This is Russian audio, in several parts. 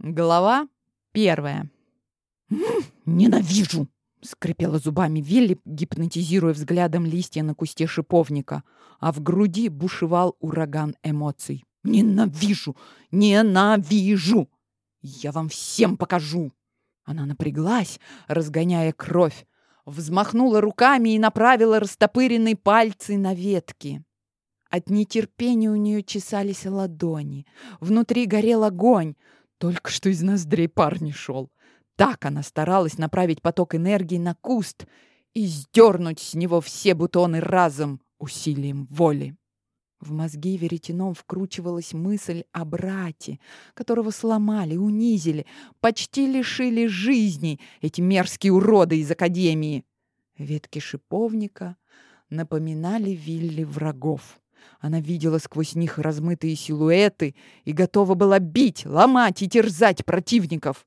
Глава первая. «Ненавижу!» — скрипела зубами Вилли, гипнотизируя взглядом листья на кусте шиповника, а в груди бушевал ураган эмоций. «Ненавижу! Ненавижу! Я вам всем покажу!» Она напряглась, разгоняя кровь, взмахнула руками и направила растопыренные пальцы на ветки. От нетерпения у нее чесались ладони. Внутри горел огонь. Только что из ноздрей пар не шел. Так она старалась направить поток энергии на куст и сдернуть с него все бутоны разом усилием воли. В мозги веретеном вкручивалась мысль о брате, которого сломали, унизили, почти лишили жизни эти мерзкие уроды из Академии. Ветки шиповника напоминали вилли врагов. Она видела сквозь них размытые силуэты и готова была бить, ломать и терзать противников.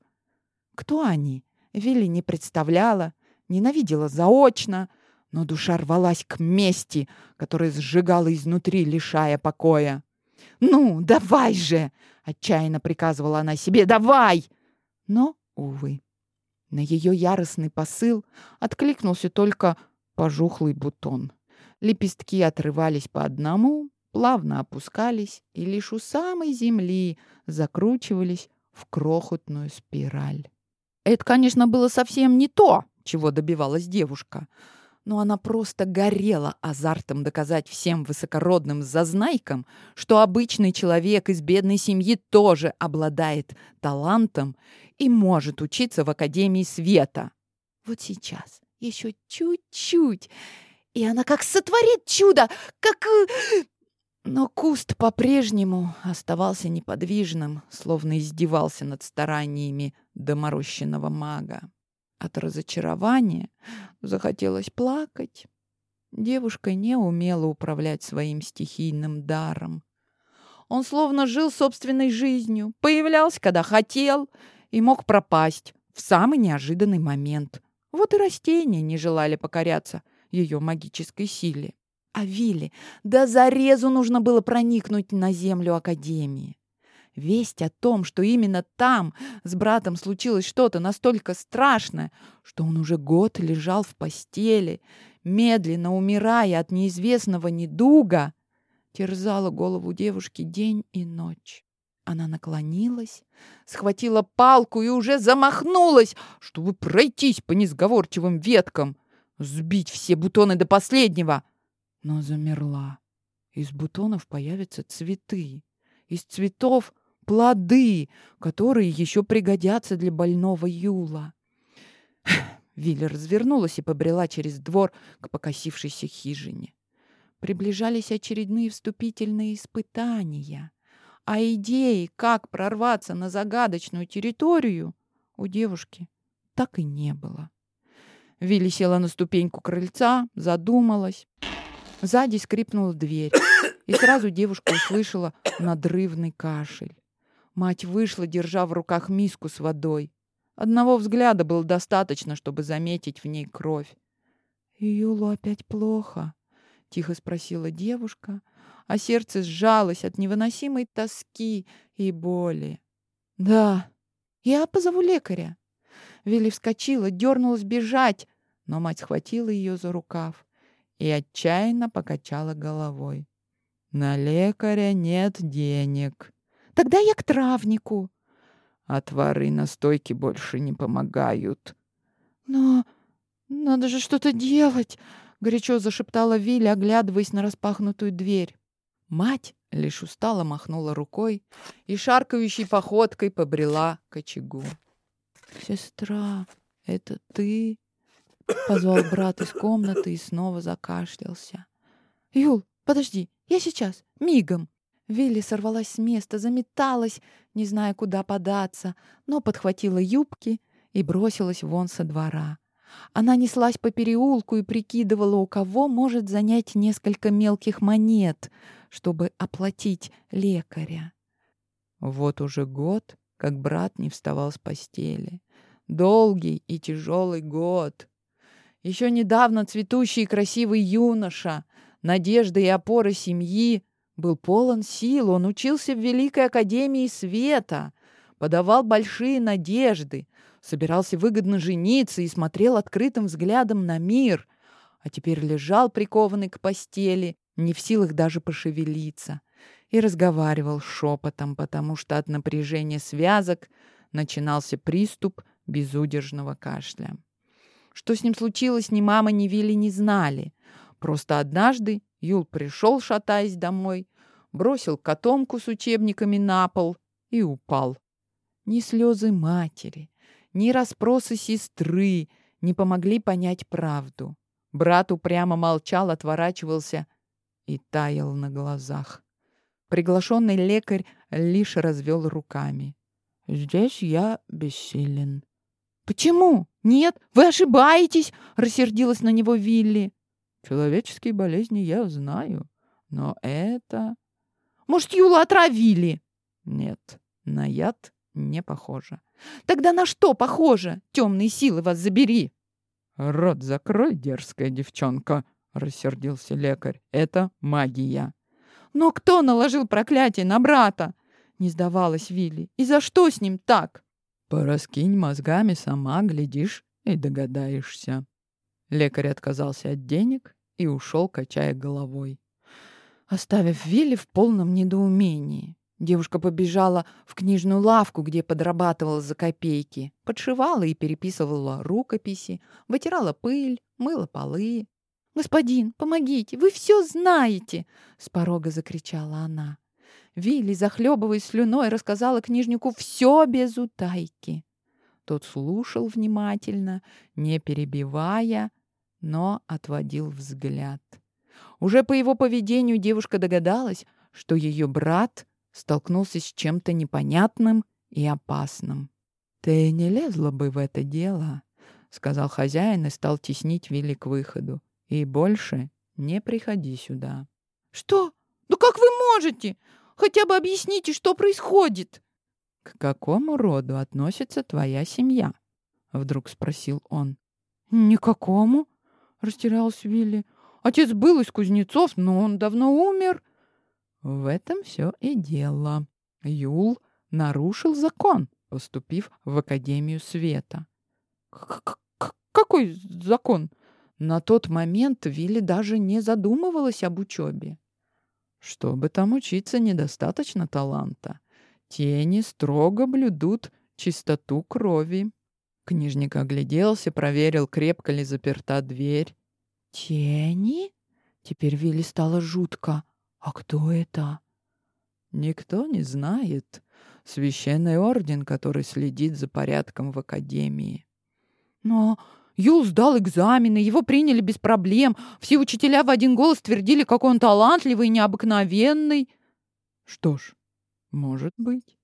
Кто они? Вилли не представляла, ненавидела заочно, но душа рвалась к мести, которая сжигала изнутри, лишая покоя. «Ну, давай же!» — отчаянно приказывала она себе. «Давай!» Но, увы, на ее яростный посыл откликнулся только пожухлый бутон. Лепестки отрывались по одному, плавно опускались и лишь у самой земли закручивались в крохотную спираль. Это, конечно, было совсем не то, чего добивалась девушка, но она просто горела азартом доказать всем высокородным зазнайкам, что обычный человек из бедной семьи тоже обладает талантом и может учиться в Академии Света. Вот сейчас, еще чуть-чуть, и она как сотворит чудо, как... Э, но куст по-прежнему оставался неподвижным, словно издевался над стараниями доморощенного мага. От разочарования захотелось плакать. Девушка не умела управлять своим стихийным даром. Он словно жил собственной жизнью, появлялся, когда хотел, и мог пропасть в самый неожиданный момент. Вот и растения не желали покоряться ее магической силе. А Вилле до зарезу нужно было проникнуть на землю Академии. Весть о том, что именно там с братом случилось что-то настолько страшное, что он уже год лежал в постели, медленно умирая от неизвестного недуга, терзала голову девушки день и ночь. Она наклонилась, схватила палку и уже замахнулась, чтобы пройтись по несговорчивым веткам сбить все бутоны до последнего. Но замерла. Из бутонов появятся цветы. Из цветов — плоды, которые еще пригодятся для больного Юла. Вилли развернулась и побрела через двор к покосившейся хижине. Приближались очередные вступительные испытания, а идеи, как прорваться на загадочную территорию, у девушки так и не было. Вилли села на ступеньку крыльца, задумалась. Сзади скрипнула дверь, и сразу девушка услышала надрывный кашель. Мать вышла, держа в руках миску с водой. Одного взгляда было достаточно, чтобы заметить в ней кровь. «Юлу опять плохо?» — тихо спросила девушка, а сердце сжалось от невыносимой тоски и боли. «Да, я позову лекаря». Вилли вскочила, дернулась бежать, но мать схватила ее за рукав и отчаянно покачала головой. «На лекаря нет денег». «Тогда я к травнику». «Отвары на стойке больше не помогают». «Но надо же что-то делать», — горячо зашептала Вилли, оглядываясь на распахнутую дверь. Мать лишь устало махнула рукой и шаркающей походкой побрела к очагу. «Сестра, это ты?» Позвал брат из комнаты и снова закашлялся. «Юл, подожди, я сейчас, мигом!» Вилли сорвалась с места, заметалась, не зная, куда податься, но подхватила юбки и бросилась вон со двора. Она неслась по переулку и прикидывала, у кого может занять несколько мелких монет, чтобы оплатить лекаря. Вот уже год, как брат не вставал с постели. Долгий и тяжелый год. Еще недавно цветущий и красивый юноша, надежда и опора семьи, был полон сил, он учился в Великой Академии Света, подавал большие надежды, собирался выгодно жениться и смотрел открытым взглядом на мир, а теперь лежал прикованный к постели, не в силах даже пошевелиться, и разговаривал шепотом, потому что от напряжения связок начинался приступ безудержного кашля. Что с ним случилось, ни мама, ни Вилли не знали. Просто однажды Юл пришел, шатаясь домой, бросил котомку с учебниками на пол и упал. Ни слезы матери, ни расспросы сестры не помогли понять правду. Брат упрямо молчал, отворачивался и таял на глазах. Приглашенный лекарь лишь развел руками. «Здесь я бессилен». «Почему? Нет, вы ошибаетесь!» — рассердилась на него Вилли. «Человеческие болезни я знаю, но это...» «Может, Юла отравили?» «Нет, на яд не похоже». «Тогда на что похоже? Темные силы вас забери!» «Рот закрой, дерзкая девчонка!» — рассердился лекарь. «Это магия!» «Но кто наложил проклятие на брата?» — не сдавалась Вилли. «И за что с ним так?» «Пораскинь мозгами сама, глядишь, и догадаешься». Лекарь отказался от денег и ушел, качая головой. Оставив Вилли в полном недоумении. Девушка побежала в книжную лавку, где подрабатывала за копейки, подшивала и переписывала рукописи, вытирала пыль, мыла полы. «Господин, помогите, вы все знаете!» — с порога закричала она. Вилли, захлебываясь слюной, рассказала книжнику все без утайки. Тот слушал внимательно, не перебивая, но отводил взгляд. Уже по его поведению девушка догадалась, что ее брат — столкнулся с чем-то непонятным и опасным. «Ты не лезла бы в это дело», — сказал хозяин и стал теснить Вилли к выходу. «И больше не приходи сюда». «Что? Ну как вы можете? Хотя бы объясните, что происходит?» «К какому роду относится твоя семья?» — вдруг спросил он. «Никакому», — растерялась Вилли. «Отец был из кузнецов, но он давно умер». В этом все и дело. Юл нарушил закон, поступив в Академию Света. К Какой закон? На тот момент Вилли даже не задумывалась об учебе. Чтобы там учиться, недостаточно таланта. Тени строго блюдут чистоту крови. Книжник огляделся, проверил, крепко ли заперта дверь. «Тени?» Теперь Вилли стало жутко. «А кто это?» «Никто не знает. Священный орден, который следит за порядком в академии». «Но Юл сдал экзамены, его приняли без проблем. Все учителя в один голос твердили, какой он талантливый и необыкновенный». «Что ж, может быть.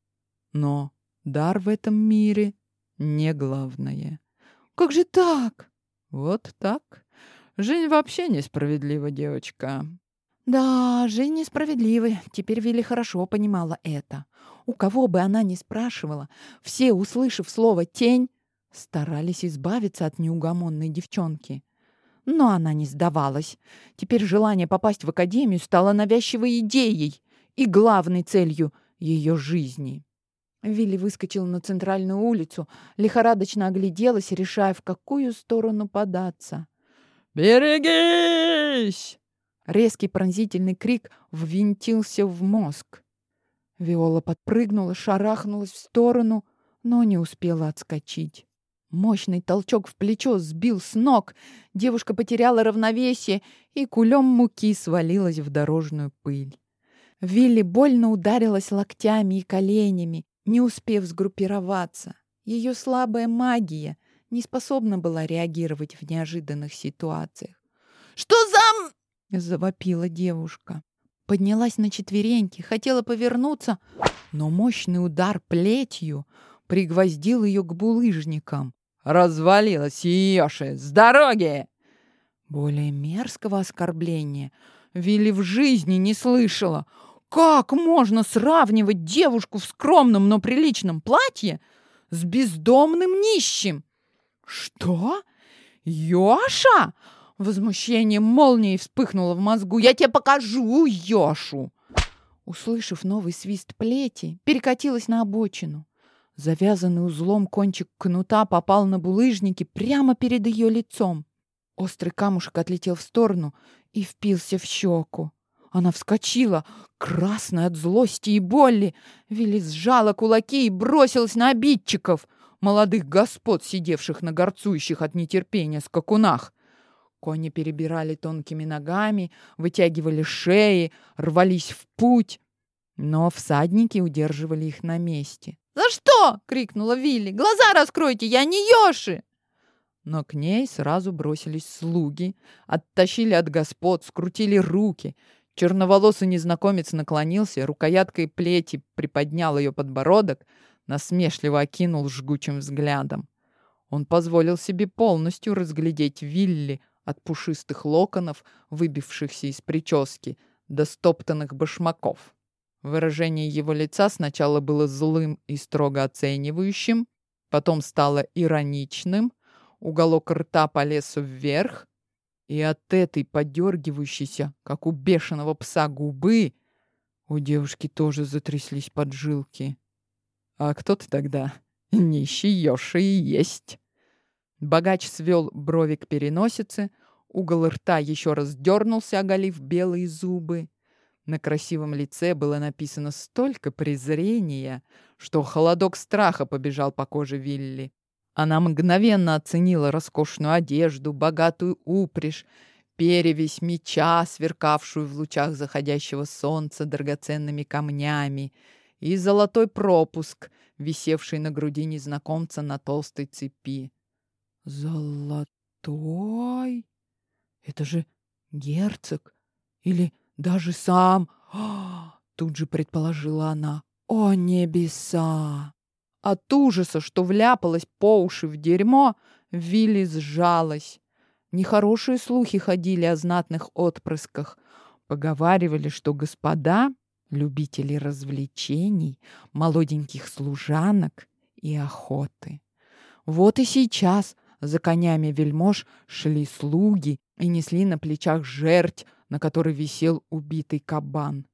Но дар в этом мире не главное». «Как же так?» «Вот так. Жизнь вообще несправедлива, девочка. Да, жизнь несправедлива. Теперь Вилли хорошо понимала это. У кого бы она ни спрашивала, все, услышав слово «тень», старались избавиться от неугомонной девчонки. Но она не сдавалась. Теперь желание попасть в академию стало навязчивой идеей и главной целью ее жизни. Вилли выскочила на центральную улицу, лихорадочно огляделась, решая, в какую сторону податься. «Берегись!» Резкий пронзительный крик ввинтился в мозг. Виола подпрыгнула, шарахнулась в сторону, но не успела отскочить. Мощный толчок в плечо сбил с ног. Девушка потеряла равновесие и кулем муки свалилась в дорожную пыль. Вилли больно ударилась локтями и коленями, не успев сгруппироваться. Ее слабая магия не способна была реагировать в неожиданных ситуациях. «Что за...» — завопила девушка. Поднялась на четвереньки, хотела повернуться, но мощный удар плетью пригвоздил ее к булыжникам. «Развалилась, Йоши! С дороги!» Более мерзкого оскорбления Вилли в жизни не слышала. Как можно сравнивать девушку в скромном, но приличном платье с бездомным нищим? Что? Ёша? Возмущение молнией вспыхнуло в мозгу. «Я тебе покажу, Ёшу!» Услышав новый свист плети, перекатилась на обочину. Завязанный узлом кончик кнута попал на булыжники прямо перед ее лицом. Острый камушек отлетел в сторону и впился в щеку. Она вскочила, красная от злости и боли. Вилли сжала кулаки и бросилась на обидчиков, молодых господ, сидевших на горцующих от нетерпения скакунах. Кони перебирали тонкими ногами, вытягивали шеи, рвались в путь. Но всадники удерживали их на месте. «За что?» — крикнула Вилли. «Глаза раскройте, я не Йоши!» Но к ней сразу бросились слуги, оттащили от господ, скрутили руки. Черноволосый незнакомец наклонился, рукояткой плети приподнял ее подбородок, насмешливо окинул жгучим взглядом. Он позволил себе полностью разглядеть Вилли от пушистых локонов, выбившихся из прически, до стоптанных башмаков. Выражение его лица сначала было злым и строго оценивающим, потом стало ироничным, уголок рта полез вверх, и от этой подергивающейся, как у бешеного пса, губы у девушки тоже затряслись поджилки. «А кто ты тогда? Нищий Ёши и есть!» Богач свел брови к переносице, угол рта еще раз дернулся, оголив белые зубы. На красивом лице было написано столько презрения, что холодок страха побежал по коже Вилли. Она мгновенно оценила роскошную одежду, богатую упряжь, перевесь меча, сверкавшую в лучах заходящего солнца драгоценными камнями, и золотой пропуск, висевший на груди незнакомца на толстой цепи. «Золотой? Это же герцог или даже сам. Тут же предположила она. О, небеса! От ужаса, что вляпалась по уши в дерьмо, Вилли сжалась. Нехорошие слухи ходили о знатных отпрысках. Поговаривали, что господа — любители развлечений, молоденьких служанок и охоты. Вот и сейчас за конями вельмож шли слуги и несли на плечах жерть, на которой висел убитый кабан.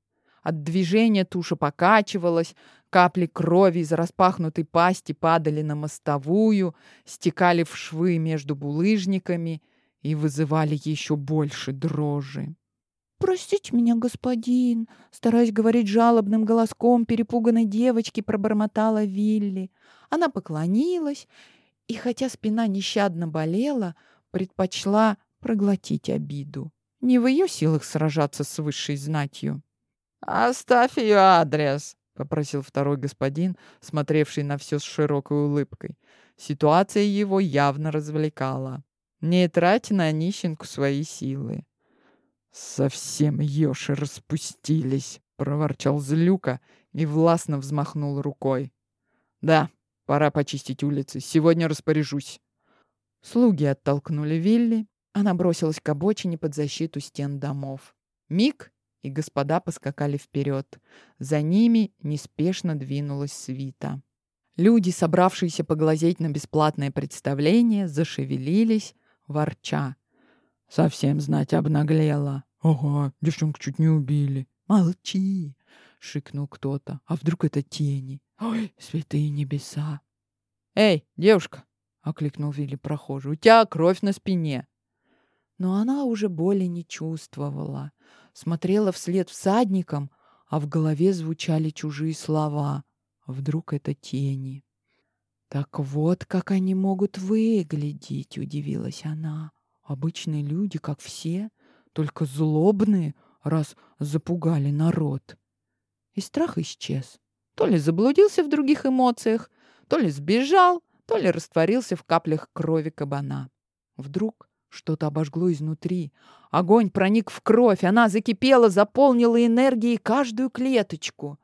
От движения туша покачивалась, капли крови из распахнутой пасти падали на мостовую, стекали в швы между булыжниками и вызывали еще больше дрожи. «Простите меня, господин!» Стараясь говорить жалобным голоском перепуганной девочки, пробормотала Вилли. Она поклонилась и, хотя спина нещадно болела, предпочла проглотить обиду. Не в ее силах сражаться с высшей знатью. «Оставь ее адрес», — попросил второй господин, смотревший на все с широкой улыбкой. Ситуация его явно развлекала. Не трать на нищенку свои силы. «Совсем еши распустились», — проворчал Злюка и властно взмахнул рукой. «Да, пора почистить улицы. Сегодня распоряжусь». Слуги оттолкнули Вилли, она бросилась к обочине под защиту стен домов. Миг, и господа поскакали вперед. За ними неспешно двинулась свита. Люди, собравшиеся поглазеть на бесплатное представление, зашевелились, ворча. «Совсем знать обнаглела». «Ага, девчонку чуть не убили». «Молчи!» — шикнул кто-то. «А вдруг это тени?» «Ой, святые небеса!» «Эй, девушка!» — окликнул Вилли прохожий. «У тебя кровь на спине!» Но она уже боли не чувствовала. Смотрела вслед всадникам, а в голове звучали чужие слова. Вдруг это тени. «Так вот, как они могут выглядеть», — удивилась она. «Обычные люди, как все, только злобные, раз запугали народ». И страх исчез. То ли заблудился в других эмоциях, то ли сбежал, то ли растворился в каплях крови кабана. Вдруг что-то обожгло изнутри. Огонь проник в кровь, она закипела, заполнила энергией каждую клеточку.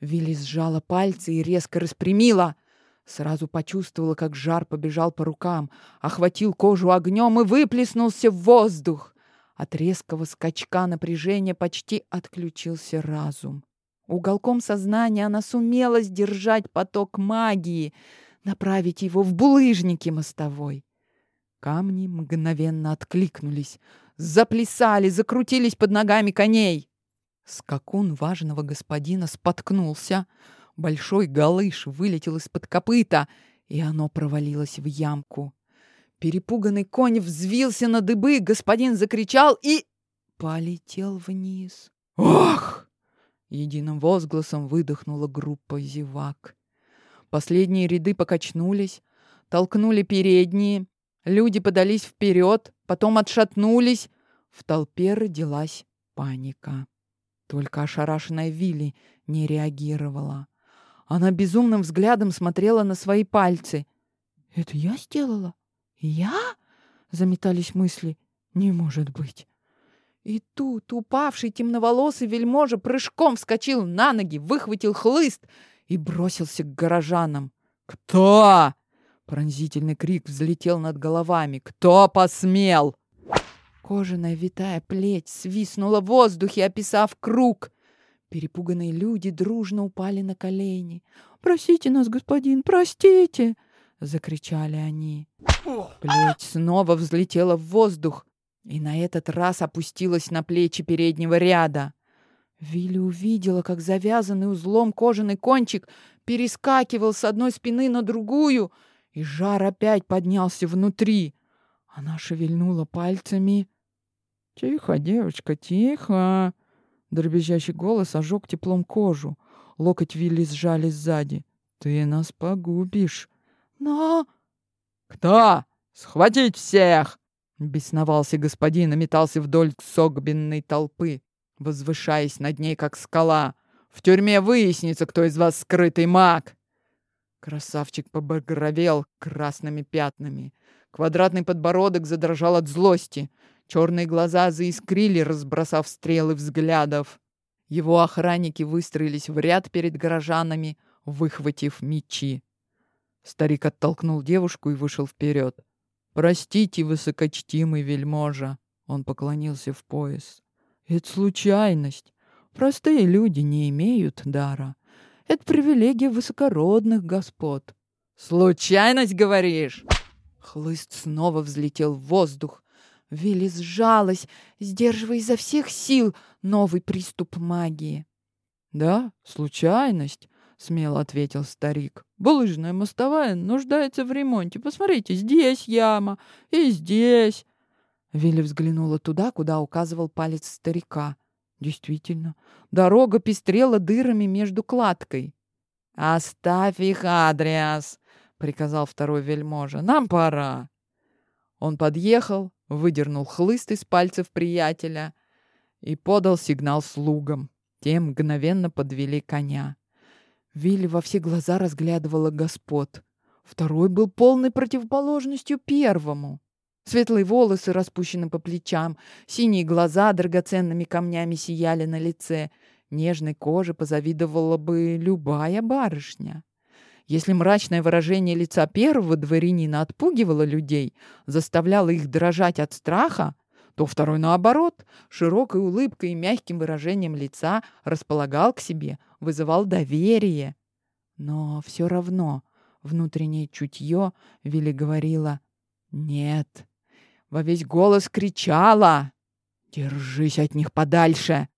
Вилли сжала пальцы и резко распрямила. Сразу почувствовала, как жар побежал по рукам, охватил кожу огнем и выплеснулся в воздух. От резкого скачка напряжения почти отключился разум. Уголком сознания она сумела сдержать поток магии, направить его в булыжники мостовой. Камни мгновенно откликнулись, заплясали, закрутились под ногами коней. Скакун важного господина споткнулся, Большой галыш вылетел из-под копыта, и оно провалилось в ямку. Перепуганный конь взвился на дыбы, господин закричал и... полетел вниз. «Ох!» — единым возгласом выдохнула группа зевак. Последние ряды покачнулись, толкнули передние, люди подались вперед, потом отшатнулись. В толпе родилась паника. Только ошарашенная Вилли не реагировала. Она безумным взглядом смотрела на свои пальцы. «Это я сделала? Я?» — заметались мысли. «Не может быть!» И тут упавший темноволосый вельможа прыжком вскочил на ноги, выхватил хлыст и бросился к горожанам. «Кто?» Пронзительный крик взлетел над головами. «Кто посмел?» Кожаная витая плеть свистнула в воздухе, описав круг. Перепуганные люди дружно упали на колени. «Простите нас, господин, простите!» — закричали они. Плеть снова взлетела в воздух и на этот раз опустилась на плечи переднего ряда. Вилли увидела, как завязанный узлом кожаный кончик перескакивал с одной спины на другую, и жар опять поднялся внутри. Она шевельнула пальцами. «Тихо, девочка, тихо!» Дребезжащий голос ожег теплом кожу. Локоть Вилли сжали сзади. «Ты нас погубишь!» «Но...» «Кто? Схватить всех!» Бесновался господин и метался вдоль согбенной толпы возвышаясь над ней, как скала. «В тюрьме выяснится, кто из вас скрытый маг!» Красавчик побагровел красными пятнами. Квадратный подбородок задрожал от злости. Черные глаза заискрили, разбросав стрелы взглядов. Его охранники выстроились в ряд перед горожанами, выхватив мечи. Старик оттолкнул девушку и вышел вперед. «Простите, высокочтимый вельможа!» Он поклонился в пояс. Это случайность. Простые люди не имеют дара. Это привилегия высокородных господ. Случайность, говоришь? Хлыст снова взлетел в воздух. Вилли сжалась, сдерживая изо всех сил новый приступ магии. «Да, случайность», — смело ответил старик. «Булыжная мостовая нуждается в ремонте. Посмотрите, здесь яма и здесь. Вилли взглянула туда, куда указывал палец старика. Действительно, дорога пестрела дырами между кладкой. «Оставь их, Адриас!» — приказал второй вельможа. «Нам пора!» Он подъехал, выдернул хлыст из пальцев приятеля и подал сигнал слугам. Те мгновенно подвели коня. Вилли во все глаза разглядывала господ. Второй был полной противоположностью первому. Светлые волосы распущены по плечам, синие глаза драгоценными камнями сияли на лице. Нежной коже позавидовала бы любая барышня. Если мрачное выражение лица первого дворянина отпугивало людей, заставляло их дрожать от страха, то второй, наоборот, широкой улыбкой и мягким выражением лица располагал к себе, вызывал доверие. Но все равно внутреннее чутье Вилли говорила «нет» во весь голос кричала. «Держись от них подальше!